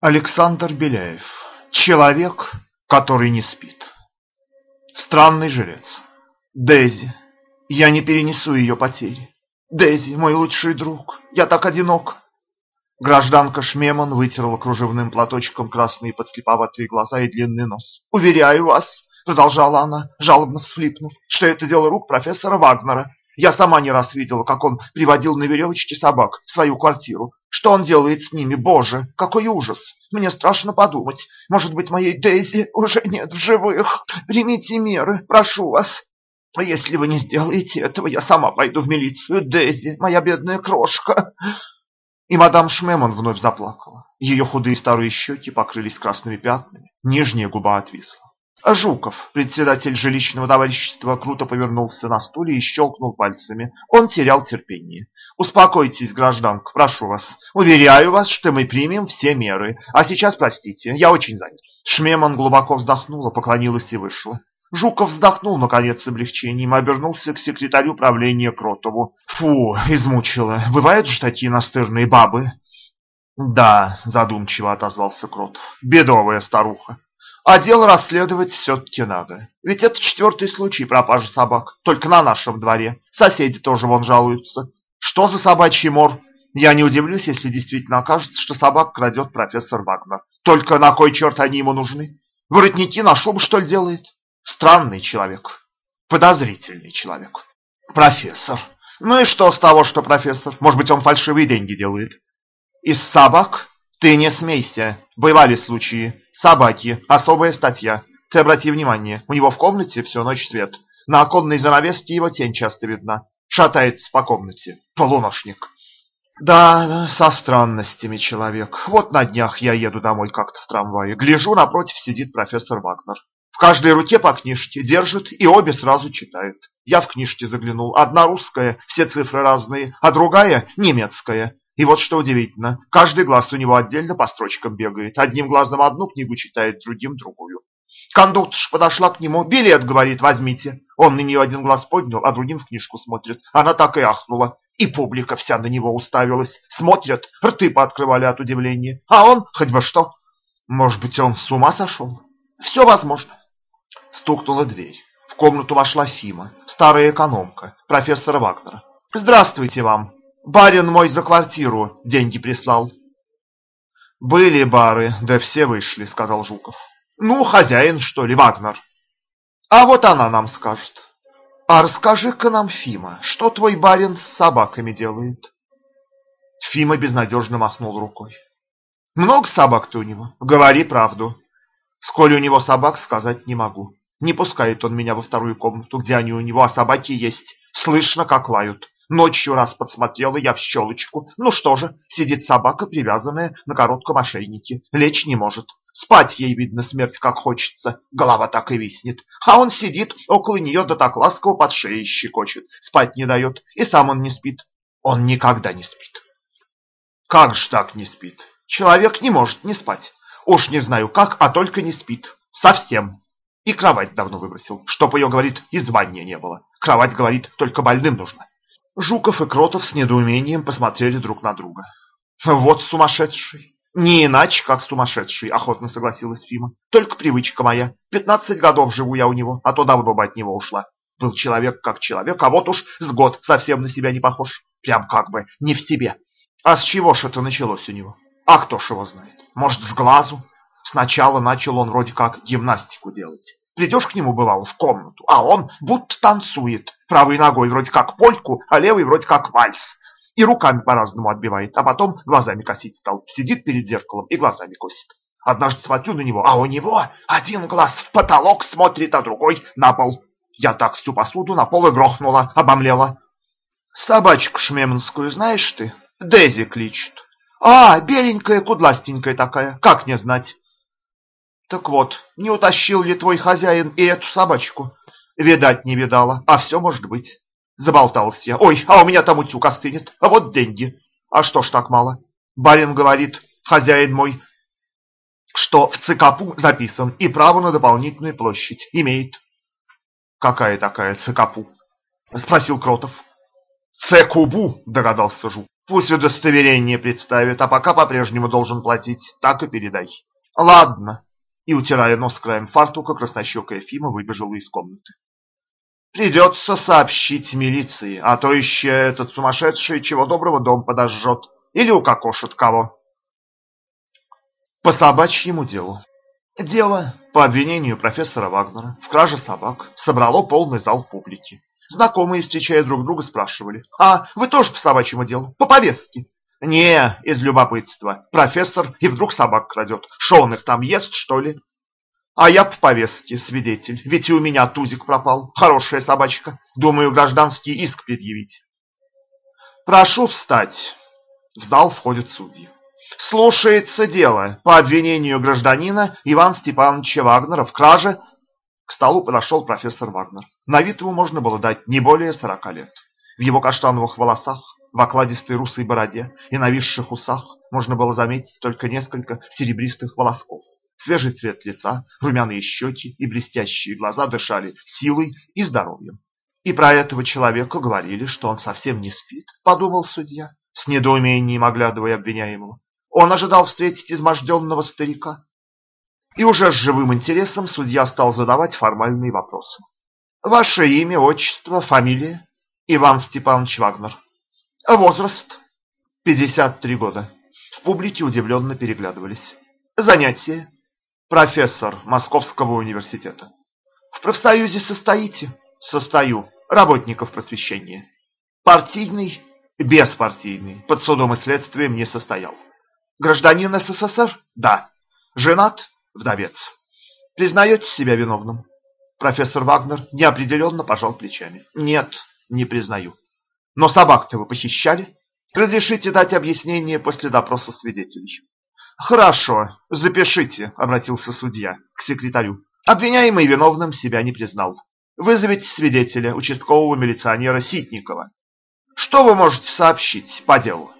Александр Беляев. Человек, который не спит. Странный жилец. Дези. Я не перенесу ее потери. Дези, мой лучший друг. Я так одинок. Гражданка Шмеман вытерла кружевным платочком красные подслеповатые глаза и длинный нос. «Уверяю вас», — продолжала она, жалобно всхлипнув, «что это дело рук профессора Вагнера. Я сама не раз видела, как он приводил на веревочке собак в свою квартиру. Что он делает с ними? Боже, какой ужас! Мне страшно подумать. Может быть, моей Дейзи уже нет в живых. Примите меры, прошу вас. Если вы не сделаете этого, я сама пойду в милицию. Дейзи, моя бедная крошка. И мадам Шмеман вновь заплакала. Ее худые старые щеки покрылись красными пятнами, нижняя губа отвисла. А Жуков, председатель жилищного товарищества, круто повернулся на стуле и щелкнул пальцами. Он терял терпение. «Успокойтесь, гражданка, прошу вас. Уверяю вас, что мы примем все меры. А сейчас, простите, я очень занят». Шмеман глубоко вздохнула, поклонилась и вышла. Жуков вздохнул, наконец, с облегчением обернулся к секретарю правления Кротову. «Фу, измучила. Бывают же такие настырные бабы?» «Да», — задумчиво отозвался Кротов, — «бедовая старуха. А дело расследовать все-таки надо. Ведь это четвертый случай пропажи собак, только на нашем дворе. Соседи тоже вон жалуются. Что за собачий мор? Я не удивлюсь, если действительно окажется, что собак крадет профессор Вагнер. Только на кой черт они ему нужны? Воротники на шубу, что ли, делает?» Странный человек, подозрительный человек. Профессор. Ну и что с того, что профессор? Может быть, он фальшивые деньги делает? Из собак? Ты не смейся. Бывали случаи. Собаки. Особая статья. Ты обрати внимание, у него в комнате всю ночь свет. На оконной занавеске его тень часто видна. Шатается по комнате. Полуношник. Да, со странностями человек. Вот на днях я еду домой как-то в трамвае. Гляжу, напротив сидит профессор Вагнер. В каждой руке по книжке держит и обе сразу читает. Я в книжке заглянул. Одна русская, все цифры разные, а другая немецкая. И вот что удивительно, каждый глаз у него отдельно по строчкам бегает. Одним глазом одну книгу читает, другим другую. Кондукторша подошла к нему. «Билет, — говорит, — возьмите». Он на нее один глаз поднял, а другим в книжку смотрит. Она так и ахнула. И публика вся на него уставилась. Смотрят, рты пооткрывали от удивления. А он, хоть бы что. Может быть, он с ума сошел? Все возможно. Стукнула дверь. В комнату вошла Фима, старая экономка, профессора Вагнера. «Здравствуйте вам! Барин мой за квартиру деньги прислал». «Были бары, да все вышли», — сказал Жуков. «Ну, хозяин, что ли, Вагнер?» «А вот она нам скажет». «А расскажи-ка нам, Фима, что твой барин с собаками делает?» Фима безнадежно махнул рукой. «Много собак-то у него? Говори правду». «Сколь у него собак, сказать не могу. Не пускает он меня во вторую комнату, где они у него, а собаки есть. Слышно, как лают. Ночью раз подсмотрела я в щелочку. Ну что же, сидит собака, привязанная на коротком ошейнике. Лечь не может. Спать ей, видно, смерть как хочется. Голова так и виснет. А он сидит около нее, да так ласково под шеей щекочет. Спать не дает. И сам он не спит. Он никогда не спит. Как же так не спит? Человек не может не спать. Уж не знаю как, а только не спит. Совсем. И кровать давно выбросил. Чтоб ее, говорит, и звания не было. Кровать, говорит, только больным нужно. Жуков и Кротов с недоумением посмотрели друг на друга. Вот сумасшедший. Не иначе, как сумасшедший, охотно согласилась Фима. Только привычка моя. Пятнадцать годов живу я у него, а то давно бы от него ушла. Был человек как человек, а вот уж с год совсем на себя не похож. Прям как бы не в себе. А с чего ж это началось у него? А кто ж его знает? Может, с глазу? Сначала начал он вроде как гимнастику делать. Придешь к нему, бывало, в комнату, а он будто танцует. Правой ногой вроде как польку, а левой вроде как вальс. И руками по-разному отбивает, а потом глазами косить стал. Сидит перед зеркалом и глазами косит. Однажды смотрю на него, а у него один глаз в потолок смотрит, а другой на пол. Я так всю посуду на пол и грохнула, обомлела. Собачку шмеменскую знаешь ты? Дези кличут. А, беленькая, кудластенькая такая, как не знать. Так вот, не утащил ли твой хозяин и эту собачку? Видать, не видала, а все может быть. Заболтался я. Ой, а у меня там утюг остынет. А вот деньги. А что ж так мало? Барин говорит, хозяин мой, что в ЦКПУ записан и право на дополнительную площадь имеет. Какая такая ЦКПУ? Спросил Кротов. ЦКУБУ, догадался Жук. Пусть удостоверение представит, а пока по-прежнему должен платить. Так и передай. Ладно. И, утирая нос краем фартука, краснощекая Фима выбежала из комнаты. Придется сообщить милиции, а то еще этот сумасшедший чего доброго дом подожжет или укокошит кого. По собачьему делу. Дело по обвинению профессора Вагнера в краже собак собрало полный зал публики. Знакомые, встречая друг друга, спрашивали, «А, вы тоже по собачьему делу? По повестке?» «Не, из любопытства. Профессор и вдруг собак крадет. Шо он их там ест, что ли?» «А я по повестке, свидетель. Ведь и у меня тузик пропал. Хорошая собачка. Думаю, гражданский иск предъявить». «Прошу встать». В зал входят судьи. Слушается дело по обвинению гражданина Ивана Степановича Вагнера в краже. К столу подошел профессор Вагнер. На вид ему можно было дать не более сорока лет. В его каштановых волосах, в окладистой русой бороде и нависших усах можно было заметить только несколько серебристых волосков. Свежий цвет лица, румяные щеки и блестящие глаза дышали силой и здоровьем. И про этого человека говорили, что он совсем не спит, подумал судья, с недоумением оглядывая обвиняемого. Он ожидал встретить изможденного старика. И уже с живым интересом судья стал задавать формальные вопросы. Ваше имя, отчество, фамилия? Иван Степанович Вагнер. Возраст? 53 года. В публике удивленно переглядывались. Занятие? Профессор Московского университета. В профсоюзе состоите? Состою. Работников просвещения. Партийный? Беспартийный. Под судом и следствием не состоял. Гражданин СССР? Да. Женат? Вдовец. Признаете себя виновным? Профессор Вагнер неопределенно пожал плечами. Нет, не признаю. Но собак-то вы похищали? Разрешите дать объяснение после допроса свидетелей. Хорошо, запишите, обратился судья к секретарю. Обвиняемый виновным себя не признал. Вызовите свидетеля, участкового милиционера Ситникова. Что вы можете сообщить по делу?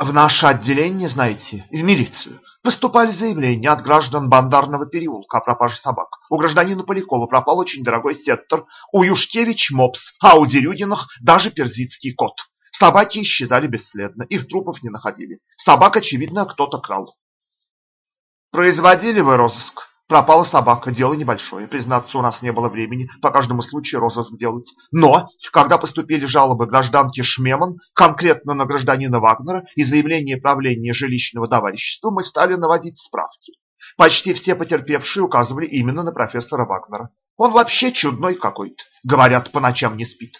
В наше отделение, знаете, в милицию, поступали заявления от граждан Бандарного переулка о пропаже собак. У гражданина Полякова пропал очень дорогой сеттер, у Юшкевич мопс, а у Дерюдиных даже перзитский кот. Собаки исчезали бесследно, их трупов не находили. Собак, очевидно, кто-то крал. Производили вы розыск? Пропала собака, дело небольшое. Признаться, у нас не было времени по каждому случаю розыск делать. Но, когда поступили жалобы гражданки Шмеман, конкретно на гражданина Вагнера и заявление правления жилищного товарищества, мы стали наводить справки. Почти все потерпевшие указывали именно на профессора Вагнера. Он вообще чудной какой-то. Говорят, по ночам не спит.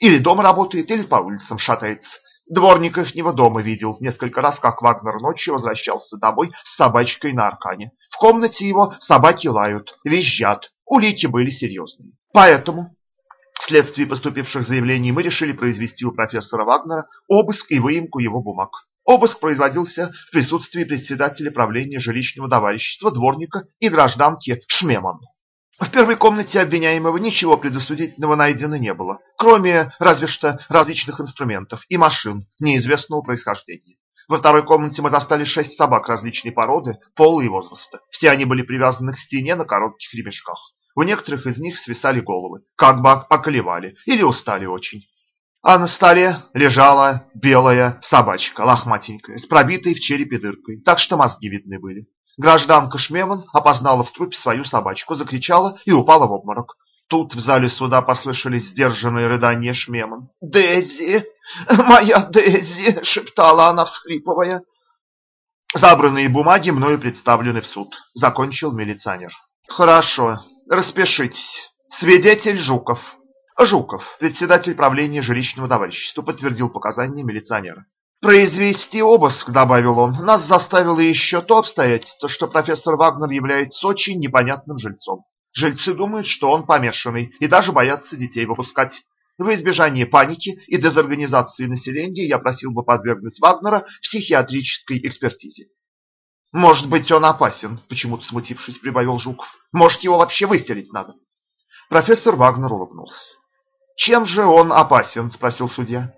Или дома работает, или по улицам шатается. Дворник ихнего дома видел несколько раз, как Вагнер ночью возвращался домой с собачкой на аркане. Комнате его собаки лают, визжат. Улики были серьезные. Поэтому вследствие поступивших заявлений мы решили произвести у профессора Вагнера обыск и выемку его бумаг. Обыск производился в присутствии председателя правления жилищного товарищества, дворника и гражданки Шмеман. В первой комнате обвиняемого ничего предосудительного найдено не было, кроме разве что различных инструментов и машин неизвестного происхождения. Во второй комнате мы застали шесть собак различной породы, пола и возраста. Все они были привязаны к стене на коротких ремешках. У некоторых из них свисали головы, как бы околевали или устали очень. А на столе лежала белая собачка, лохматенькая, с пробитой в черепе дыркой, так что мозги видны были. Гражданка Шмеван опознала в трупе свою собачку, закричала и упала в обморок. Тут в зале суда послышались сдержанные рыдания Шмеман. «Дези! Моя Дези!» — шептала она, всхлипывая. «Забранные бумаги мною представлены в суд», — закончил милиционер. «Хорошо, распишитесь. Свидетель Жуков». Жуков, председатель правления жилищного товарищества, подтвердил показания милиционера. Произвести обыск, добавил он, нас заставило еще то обстоятельство, что профессор Вагнер является очень непонятным жильцом. Жильцы думают, что он помешанный, и даже боятся детей выпускать. В избежание паники и дезорганизации населения я просил бы подвергнуть Вагнера психиатрической экспертизе. «Может быть, он опасен», – почему-то смутившись, прибавил Жуков. «Может, его вообще выстрелить надо?» Профессор Вагнер улыбнулся. «Чем же он опасен?» – спросил судья.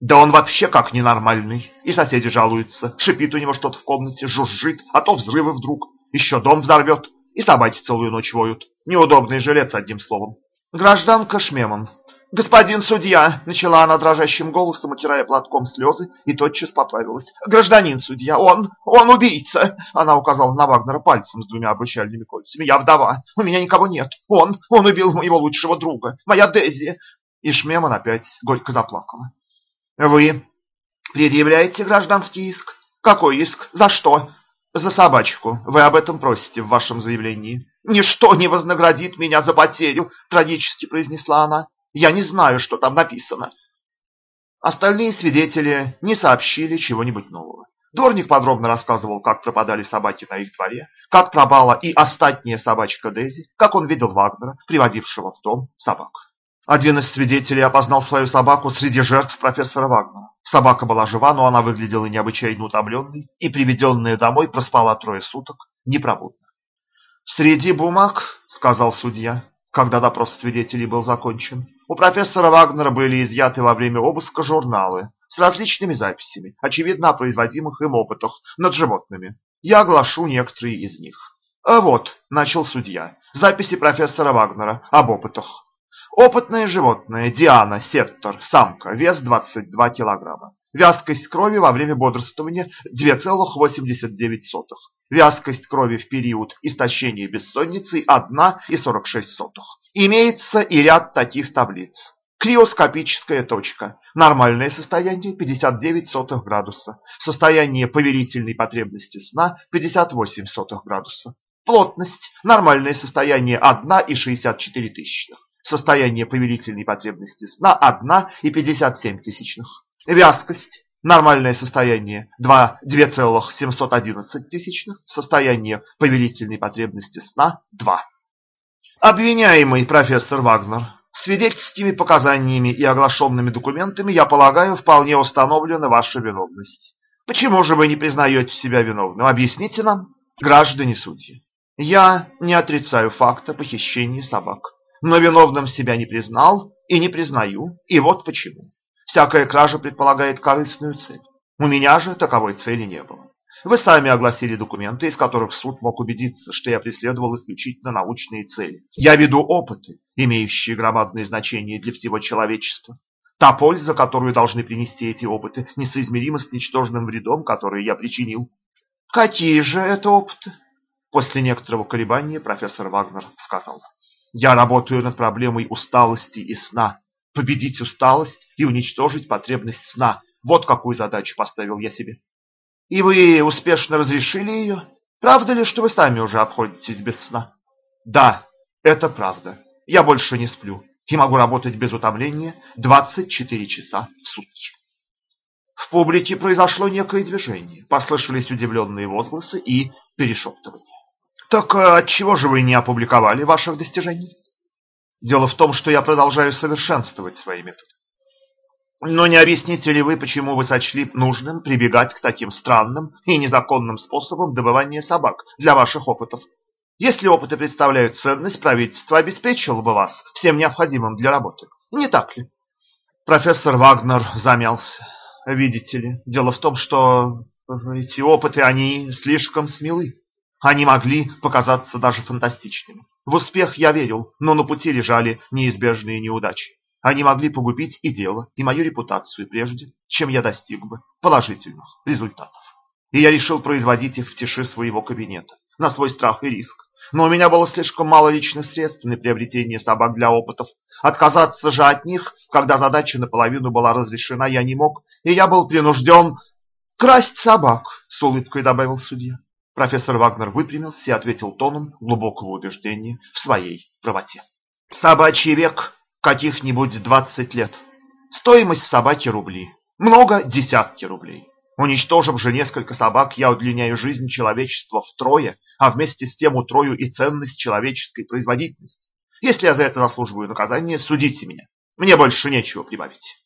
Да он вообще как ненормальный. И соседи жалуются. Шипит у него что-то в комнате, жужжит, а то взрывы вдруг. Еще дом взорвет. И собаки целую ночь воют. Неудобный жилец, одним словом. Гражданка Шмеман, «Господин судья!» – начала она дрожащим голосом, утирая платком слезы, и тотчас поправилась. «Гражданин судья, он, он убийца!» Она указала на Вагнера пальцем с двумя обручальными кольцами. «Я вдова, у меня никого нет. Он, он убил моего лучшего друга, моя Дези!» И Шмеман опять горько заплакала. «Вы предъявляете гражданский иск? Какой иск? За что?» «За собачку. Вы об этом просите в вашем заявлении». «Ничто не вознаградит меня за потерю», – трагически произнесла она. Я не знаю, что там написано. Остальные свидетели не сообщили чего-нибудь нового. Дворник подробно рассказывал, как пропадали собаки на их дворе, как пропала и остатняя собачка Дези, как он видел Вагнера, приводившего в дом собак. Один из свидетелей опознал свою собаку среди жертв профессора Вагнера. Собака была жива, но она выглядела необычайно утомленной, и приведенная домой проспала трое суток непробудно. «Среди бумаг, — сказал судья, когда допрос свидетелей был закончен, у профессора Вагнера были изъяты во время обыска журналы с различными записями, очевидно, о производимых им опытах над животными. Я оглашу некоторые из них. А вот, начал судья, записи профессора Вагнера об опытах. Опытное животное, Диана, сеттер, самка, вес 22 килограмма. Вязкость крови во время бодрствования 2,89. Вязкость крови в период истощения бессонницы 1,46. Имеется и ряд таких таблиц. Криоскопическая точка. Нормальное состояние 59 градуса. Состояние повелительной потребности сна 58 градуса. Плотность. Нормальное состояние 1,64. Состояние повелительной потребности сна 1,57. Вязкость. Нормальное состояние 2,711. Состояние повелительной потребности сна 2. Обвиняемый профессор Вагнер, свидетельскими показаниями и оглашенными документами, я полагаю, вполне установлена ваша виновность. Почему же вы не признаете себя виновным? Объясните нам, граждане судьи. Я не отрицаю факта похищения собак, но виновным себя не признал и не признаю, и вот почему. Всякая кража предполагает корыстную цель. У меня же таковой цели не было. Вы сами огласили документы, из которых суд мог убедиться, что я преследовал исключительно научные цели. Я веду опыты, имеющие громадное значение для всего человечества. Та польза, которую должны принести эти опыты, несоизмерима с ничтожным вредом, который я причинил. Какие же это опыты? После некоторого колебания профессор Вагнер сказал. Я работаю над проблемой усталости и сна победить усталость и уничтожить потребность сна. Вот какую задачу поставил я себе. И вы успешно разрешили ее? Правда ли, что вы сами уже обходитесь без сна? Да, это правда. Я больше не сплю и могу работать без утомления 24 часа в сутки. В публике произошло некое движение, послышались удивленные возгласы и перешептывания. Так э, отчего же вы не опубликовали ваших достижений? Дело в том, что я продолжаю совершенствовать свои методы. Но не объясните ли вы, почему вы сочли нужным прибегать к таким странным и незаконным способам добывания собак для ваших опытов? Если опыты представляют ценность, правительство обеспечило бы вас всем необходимым для работы. Не так ли? Профессор Вагнер замялся. Видите ли, дело в том, что эти опыты, они слишком смелы. Они могли показаться даже фантастичными. В успех я верил, но на пути лежали неизбежные неудачи. Они могли погубить и дело, и мою репутацию прежде, чем я достиг бы положительных результатов. И я решил производить их в тиши своего кабинета, на свой страх и риск. Но у меня было слишком мало личных средств на приобретение собак для опытов. Отказаться же от них, когда задача наполовину была разрешена, я не мог, и я был принужден красть собак, с улыбкой добавил судья. Профессор Вагнер выпрямился и ответил тоном глубокого убеждения в своей правоте. Собачий век каких-нибудь 20 лет. Стоимость собаки рубли. Много десятки рублей. Уничтожив же несколько собак, я удлиняю жизнь человечества втрое, а вместе с тем утрою и ценность человеческой производительности. Если я за это заслуживаю наказания, судите меня. Мне больше нечего прибавить.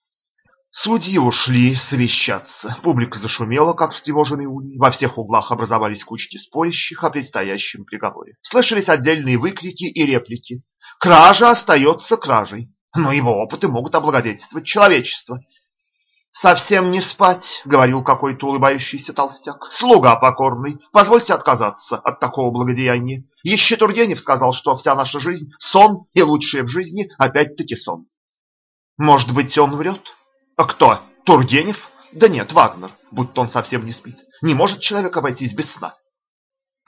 Судьи ушли совещаться. Публика зашумела, как встревоженный улей. Во всех углах образовались кучки спорящих о предстоящем приговоре. Слышались отдельные выкрики и реплики. Кража остается кражей, но его опыты могут облагодетельствовать человечество. «Совсем не спать», — говорил какой-то улыбающийся толстяк. «Слуга покорный, позвольте отказаться от такого благодеяния. Еще Тургенев сказал, что вся наша жизнь — сон, и лучшее в жизни опять-таки сон. Может быть, он врет? А кто? Тургенев? Да нет, Вагнер, будто он совсем не спит. Не может человек обойтись без сна.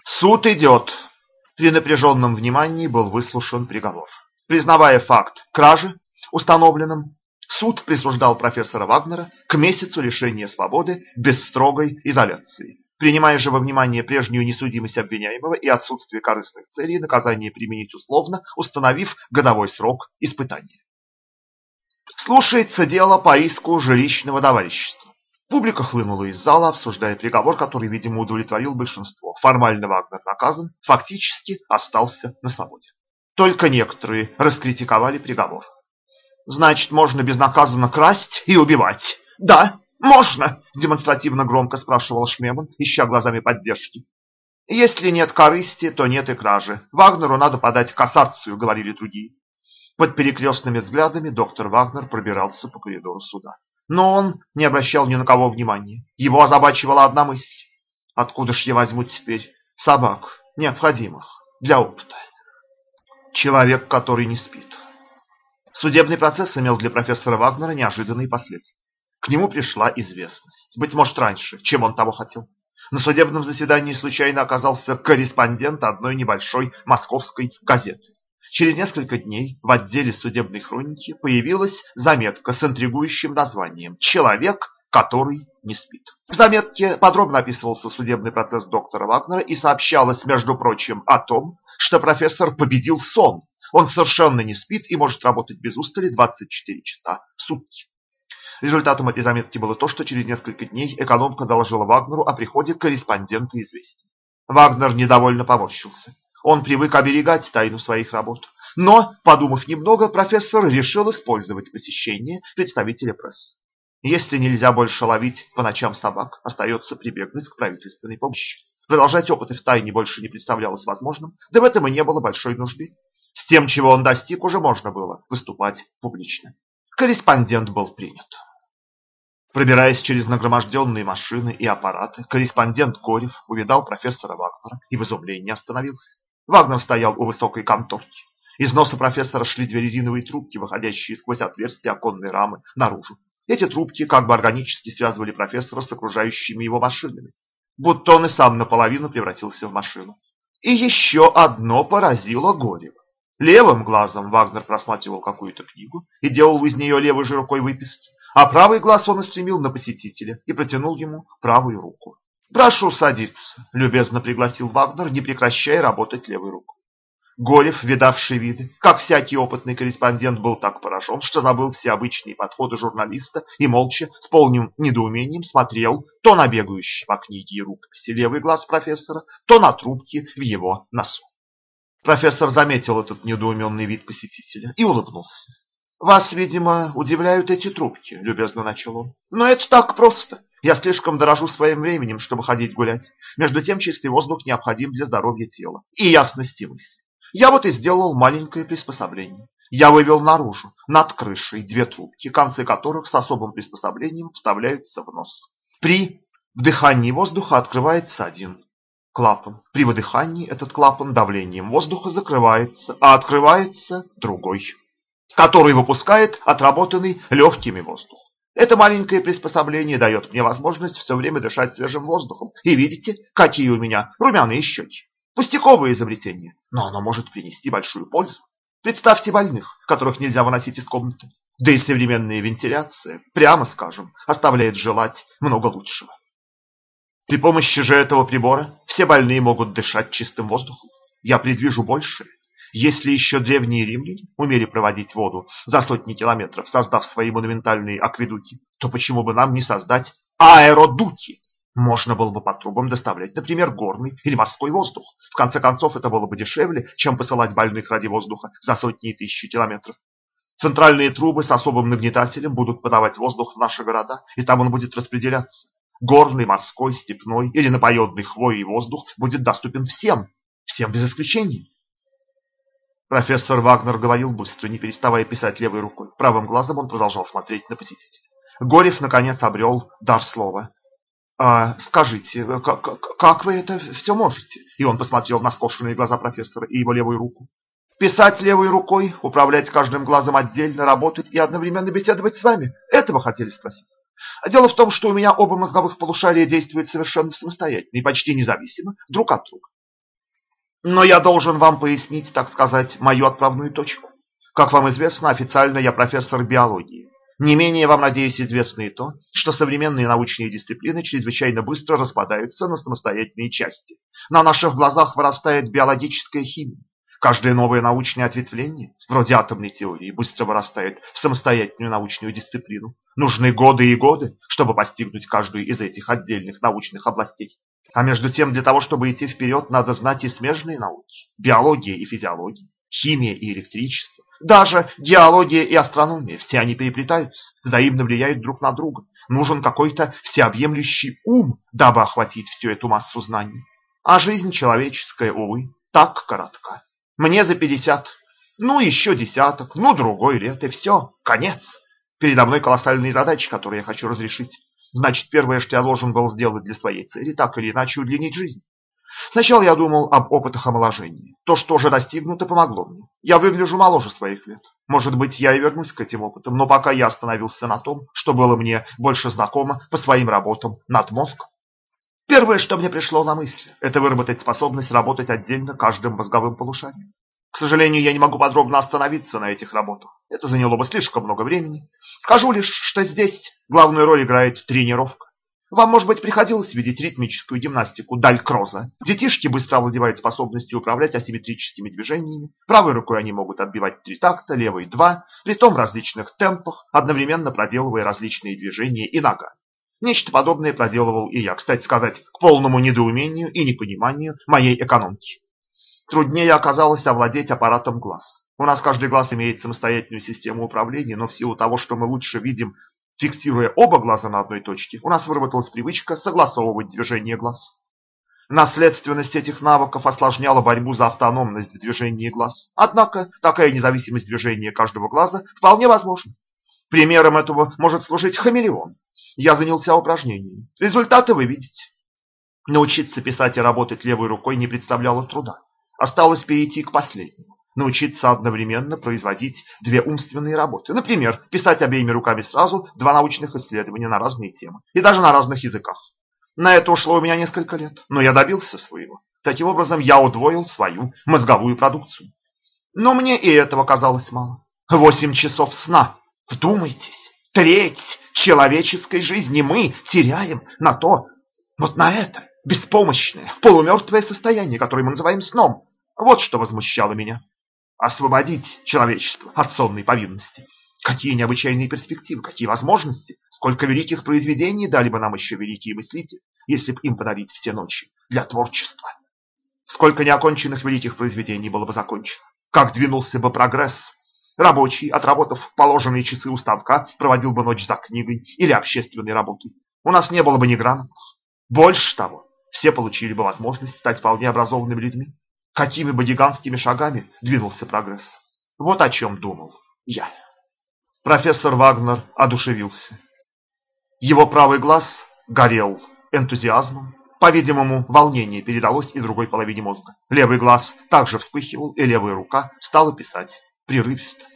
Суд идет. При напряженном внимании был выслушан приговор. Признавая факт кражи, установленным, суд присуждал профессора Вагнера к месяцу лишения свободы без строгой изоляции. Принимая же во внимание прежнюю несудимость обвиняемого и отсутствие корыстных целей, наказание применить условно, установив годовой срок испытания. Слушается дело по иску жилищного товарищества. Публика хлынула из зала, обсуждая приговор, который, видимо, удовлетворил большинство. Формально Вагнер наказан, фактически остался на свободе. Только некоторые раскритиковали приговор. Значит, можно безнаказанно красть и убивать? Да, можно, демонстративно громко спрашивал Шмеман, ища глазами поддержки. Если нет корысти, то нет и кражи. Вагнеру надо подать кассацию, говорили другие. Под перекрестными взглядами доктор Вагнер пробирался по коридору суда. Но он не обращал ни на кого внимания. Его озабачивала одна мысль. Откуда ж я возьму теперь собак, необходимых для опыта? Человек, который не спит. Судебный процесс имел для профессора Вагнера неожиданные последствия. К нему пришла известность. Быть может, раньше, чем он того хотел. На судебном заседании случайно оказался корреспондент одной небольшой московской газеты. Через несколько дней в отделе судебной хроники появилась заметка с интригующим названием «Человек, который не спит». В заметке подробно описывался судебный процесс доктора Вагнера и сообщалось, между прочим, о том, что профессор победил сон. Он совершенно не спит и может работать без устали 24 часа в сутки. Результатом этой заметки было то, что через несколько дней экономка доложила Вагнеру о приходе корреспондента известий. Вагнер недовольно поморщился. Он привык оберегать тайну своих работ. Но, подумав немного, профессор решил использовать посещение представителя прессы. Если нельзя больше ловить по ночам собак, остается прибегнуть к правительственной помощи. Продолжать опыты в тайне больше не представлялось возможным, да в этом и не было большой нужды. С тем, чего он достиг, уже можно было выступать публично. Корреспондент был принят. Пробираясь через нагроможденные машины и аппараты, корреспондент Горев увидал профессора Вагнера и в изумлении остановился. Вагнер стоял у высокой конторки. Из носа профессора шли две резиновые трубки, выходящие сквозь отверстия оконной рамы наружу. Эти трубки как бы органически связывали профессора с окружающими его машинами. Будто он и сам наполовину превратился в машину. И еще одно поразило Горева. Левым глазом Вагнер просматривал какую-то книгу и делал из нее левой же рукой выписки, а правый глаз он устремил на посетителя и протянул ему правую руку. «Прошу садиться», – любезно пригласил Вагнер, не прекращая работать левой рукой. Горев, видавший виды, как всякий опытный корреспондент, был так поражен, что забыл все обычные подходы журналиста и молча, с полным недоумением, смотрел то на бегающий по книге и рукописи левый глаз профессора, то на трубки в его носу. Профессор заметил этот недоуменный вид посетителя и улыбнулся. «Вас, видимо, удивляют эти трубки», — любезно начал он. «Но это так просто. Я слишком дорожу своим временем, чтобы ходить гулять. Между тем, чистый воздух необходим для здоровья тела и ясности мысли. Я вот и сделал маленькое приспособление. Я вывел наружу, над крышей, две трубки, концы которых с особым приспособлением вставляются в нос. При вдыхании воздуха открывается один клапан. При выдыхании этот клапан давлением воздуха закрывается, а открывается другой, который выпускает отработанный легкими воздух. Это маленькое приспособление дает мне возможность все время дышать свежим воздухом. И видите, какие у меня румяные щеки. Пустяковое изобретение, но оно может принести большую пользу. Представьте больных, которых нельзя выносить из комнаты. Да и современная вентиляция, прямо скажем, оставляет желать много лучшего. При помощи же этого прибора все больные могут дышать чистым воздухом. Я предвижу большее. Если еще древние римляне умели проводить воду за сотни километров, создав свои монументальные акведуки, то почему бы нам не создать аэродуки? Можно было бы по трубам доставлять, например, горный или морской воздух. В конце концов, это было бы дешевле, чем посылать больных ради воздуха за сотни и тысячи километров. Центральные трубы с особым нагнетателем будут подавать воздух в наши города, и там он будет распределяться. Горный, морской, степной или напоенный хвоей воздух будет доступен всем, всем без исключения. Профессор Вагнер говорил быстро, не переставая писать левой рукой. Правым глазом он продолжал смотреть на посетителя. Горев, наконец, обрел дар слова. «А, «Скажите, как, как вы это все можете?» И он посмотрел на скошенные глаза профессора и его левую руку. Писать левой рукой, управлять каждым глазом отдельно, работать и одновременно беседовать с вами. Этого хотели спросить. Дело в том, что у меня оба мозговых полушария действуют совершенно самостоятельно и почти независимо друг от друга. Но я должен вам пояснить, так сказать, мою отправную точку. Как вам известно, официально я профессор биологии. Не менее вам, надеюсь, известно и то, что современные научные дисциплины чрезвычайно быстро распадаются на самостоятельные части. На наших глазах вырастает биологическая химия. Каждое новое научное ответвление, вроде атомной теории, быстро вырастает в самостоятельную научную дисциплину. Нужны годы и годы, чтобы постигнуть каждую из этих отдельных научных областей. А между тем, для того, чтобы идти вперед, надо знать и смежные науки. Биология и физиология, химия и электричество, даже геология и астрономия. Все они переплетаются, взаимно влияют друг на друга. Нужен какой-то всеобъемлющий ум, дабы охватить всю эту массу знаний. А жизнь человеческая, увы, так коротка. Мне за пятьдесят, ну еще десяток, ну другой лет, и все, конец. Передо мной колоссальные задачи, которые я хочу разрешить. Значит, первое, что я должен был сделать для своей цели, так или иначе удлинить жизнь. Сначала я думал об опытах омоложения. То, что уже достигнуто, помогло мне. Я выгляжу моложе своих лет. Может быть, я и вернусь к этим опытам, но пока я остановился на том, что было мне больше знакомо по своим работам над мозгом. Первое, что мне пришло на мысль, это выработать способность работать отдельно каждым мозговым полушарием. К сожалению, я не могу подробно остановиться на этих работах. Это заняло бы слишком много времени. Скажу лишь, что здесь главную роль играет тренировка. Вам, может быть, приходилось видеть ритмическую гимнастику Даль Кроза. Детишки быстро овладевают способностью управлять асимметрическими движениями. Правой рукой они могут отбивать три такта, левой два, притом в различных темпах, одновременно проделывая различные движения и нога. Нечто подобное проделывал и я, кстати сказать, к полному недоумению и непониманию моей экономки. Труднее оказалось овладеть аппаратом глаз. У нас каждый глаз имеет самостоятельную систему управления, но в силу того, что мы лучше видим, фиксируя оба глаза на одной точке, у нас выработалась привычка согласовывать движение глаз. Наследственность этих навыков осложняла борьбу за автономность в движении глаз. Однако такая независимость движения каждого глаза вполне возможна. Примером этого может служить хамелеон. Я занялся упражнением. Результаты вы видите. Научиться писать и работать левой рукой не представляло труда. Осталось перейти к последнему. Научиться одновременно производить две умственные работы. Например, писать обеими руками сразу два научных исследования на разные темы. И даже на разных языках. На это ушло у меня несколько лет, но я добился своего. Таким образом, я удвоил свою мозговую продукцию. Но мне и этого казалось мало. Восемь часов сна. Вдумайтесь, треть человеческой жизни мы теряем на то, вот на это беспомощное, полумертвое состояние, которое мы называем сном. Вот что возмущало меня. Освободить человечество от сонной повинности. Какие необычайные перспективы, какие возможности, сколько великих произведений дали бы нам еще великие мыслители, если бы им подарить все ночи для творчества. Сколько неоконченных великих произведений было бы закончено. Как двинулся бы прогресс. Рабочий, отработав положенные часы у станка, проводил бы ночь за книгой или общественной работой. У нас не было бы ни грамотных. Больше того, все получили бы возможность стать вполне образованными людьми. Какими бы гигантскими шагами двинулся прогресс. Вот о чем думал я. Профессор Вагнер одушевился. Его правый глаз горел энтузиазмом. По-видимому, волнение передалось и другой половине мозга. Левый глаз также вспыхивал, и левая рука стала писать прерывисто.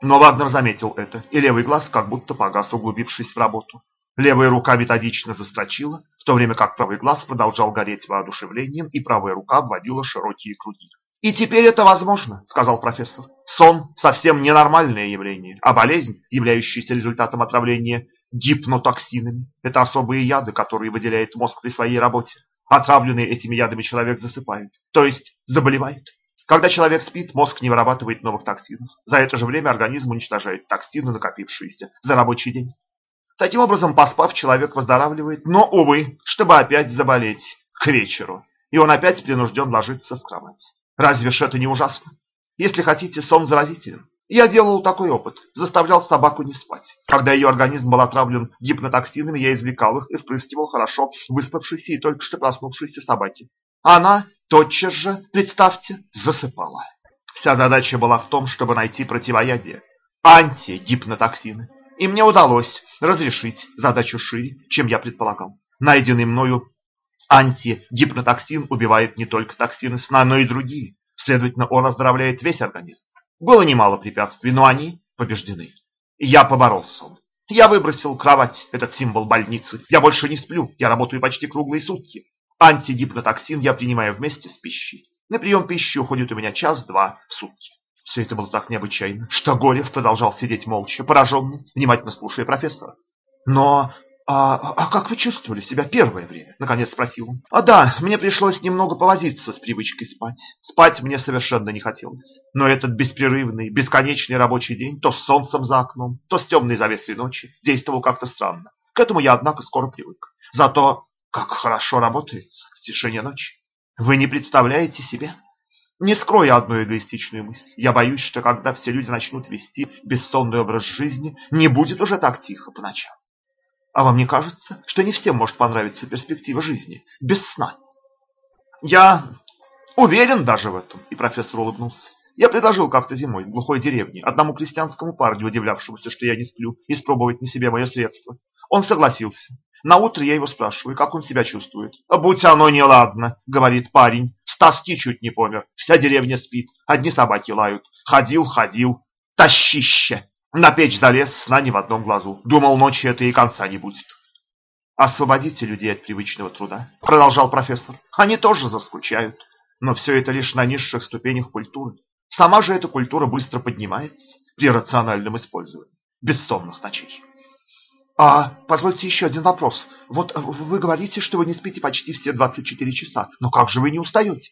Но Вагнер заметил это, и левый глаз как будто погас, углубившись в работу. Левая рука методично застрочила, в то время как правый глаз продолжал гореть воодушевлением, и правая рука обводила широкие круги. «И теперь это возможно», — сказал профессор. «Сон — совсем ненормальное явление, а болезнь, являющаяся результатом отравления гипнотоксинами, это особые яды, которые выделяет мозг при своей работе. Отравленный этими ядами человек засыпает, то есть заболевает. Когда человек спит, мозг не вырабатывает новых токсинов. За это же время организм уничтожает токсины, накопившиеся за рабочий день. Таким образом, поспав, человек выздоравливает, но, увы, чтобы опять заболеть к вечеру. И он опять принужден ложиться в кровать. Разве ж это не ужасно? Если хотите, сон заразителен. Я делал такой опыт. Заставлял собаку не спать. Когда ее организм был отравлен гипнотоксинами, я извлекал их и впрыскивал хорошо выспавшейся и только что проснувшейся собаке. Она тотчас же, представьте, засыпала. Вся задача была в том, чтобы найти противоядие. Антигипнотоксины. И мне удалось разрешить задачу шире, чем я предполагал. Найденный мною антигипнотоксин убивает не только токсины сна, но и другие, Следовательно, он оздоровляет весь организм. Было немало препятствий, но они побеждены. Я поборолся. Я выбросил кровать, этот символ больницы. Я больше не сплю, я работаю почти круглые сутки. Антигипнотоксин я принимаю вместе с пищей. На прием пищи уходит у меня час-два в сутки. Все это было так необычайно, что Горев продолжал сидеть молча, пораженный, внимательно слушая профессора. Но «А, «А как вы чувствовали себя первое время?» – наконец спросил он. «А да, мне пришлось немного повозиться с привычкой спать. Спать мне совершенно не хотелось. Но этот беспрерывный, бесконечный рабочий день, то с солнцем за окном, то с темной завесой ночи, действовал как-то странно. К этому я, однако, скоро привык. Зато как хорошо работается в тишине ночи. Вы не представляете себе?» Не скрою одну эгоистичную мысль. Я боюсь, что когда все люди начнут вести бессонный образ жизни, не будет уже так тихо по ночам. А вам не кажется, что не всем может понравиться перспектива жизни без сна? Я уверен даже в этом, и профессор улыбнулся. Я предложил как-то зимой в глухой деревне одному крестьянскому парню, удивлявшемуся, что я не сплю, испробовать на себе мое средство. Он согласился. На утро я его спрашиваю, как он себя чувствует. «Будь оно неладно», — говорит парень, — «с тоски чуть не помер. Вся деревня спит, одни собаки лают. Ходил, ходил, тащище». На печь залез, сна ни в одном глазу. Думал, ночи это и конца не будет. Освободите людей от привычного труда, продолжал профессор. Они тоже заскучают. Но все это лишь на низших ступенях культуры. Сама же эта культура быстро поднимается при рациональном использовании бессонных ночей. А позвольте еще один вопрос. Вот вы говорите, что вы не спите почти все 24 часа. Но как же вы не устаете?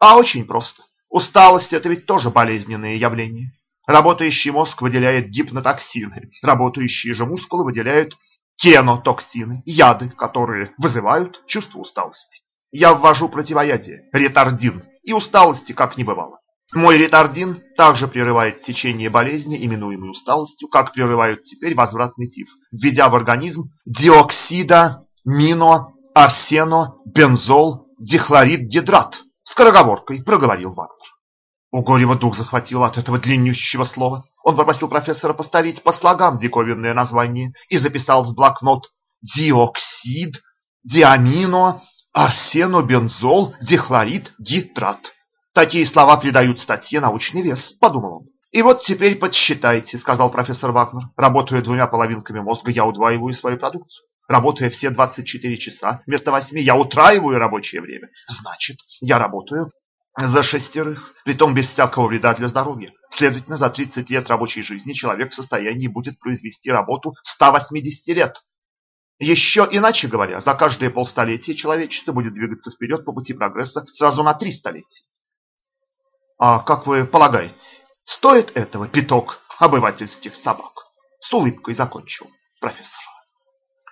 А очень просто. Усталость – это ведь тоже болезненное явление. Работающий мозг выделяет гипнотоксины, работающие же мускулы выделяют кенотоксины, яды, которые вызывают чувство усталости. Я ввожу противоядие, ретардин, и усталости как не бывало. Мой ретардин также прерывает течение болезни, именуемой усталостью, как прерывают теперь возвратный тиф, введя в организм диоксида, мино, арсено, бензол, дихлорид, гидрат. Скороговоркой проговорил Вагнер. У Горева дух захватил от этого длиннющего слова. Он попросил профессора повторить по слогам диковинное название и записал в блокнот диоксид, диамино, арсенобензол, дихлорид, гидрат. Такие слова придают статье научный вес, подумал он. И вот теперь подсчитайте, сказал профессор Вагнер. Работая двумя половинками мозга, я удваиваю свою продукцию. Работая все 24 часа вместо 8, я утраиваю рабочее время. Значит, я работаю за шестерых, притом без всякого вреда для здоровья. Следовательно, за 30 лет рабочей жизни человек в состоянии будет произвести работу 180 лет. Еще иначе говоря, за каждые полстолетия человечество будет двигаться вперед по пути прогресса сразу на три столетия. А как вы полагаете, стоит этого пяток обывательских собак? С улыбкой закончил профессор.